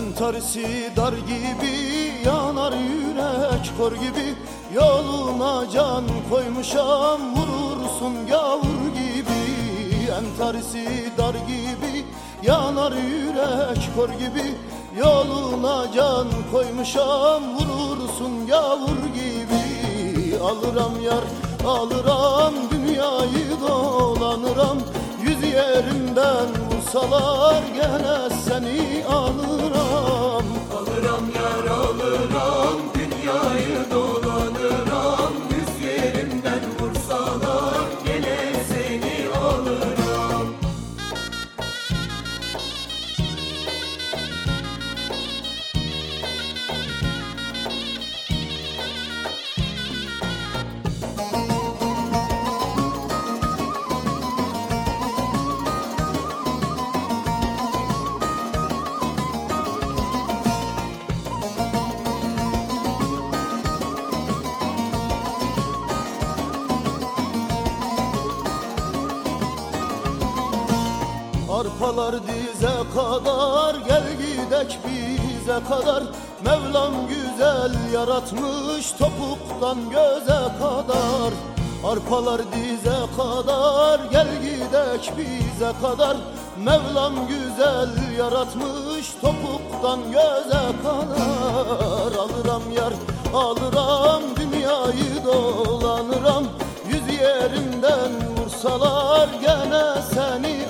Entarisi dar gibi yanar yürek kor gibi. Yoluna can koymuşam vurursun gavur gibi. Entarisi dar gibi yanar yürek kor gibi. Yoluna can koymuşam vurursun gavur gibi. Alıram yar alıram dünyayı dolanıram Yüz yerimden vursalar gene seni alıram Arpalar dize kadar gel gidek bize kadar. Mevlam güzel yaratmış topuktan göze kadar. Arpalar dize kadar gel gidek bize kadar. Mevlam güzel yaratmış topuktan göze kadar. Alırım yar alırım dünyayı dolanırım. Yüz yerimden vursalar gene seni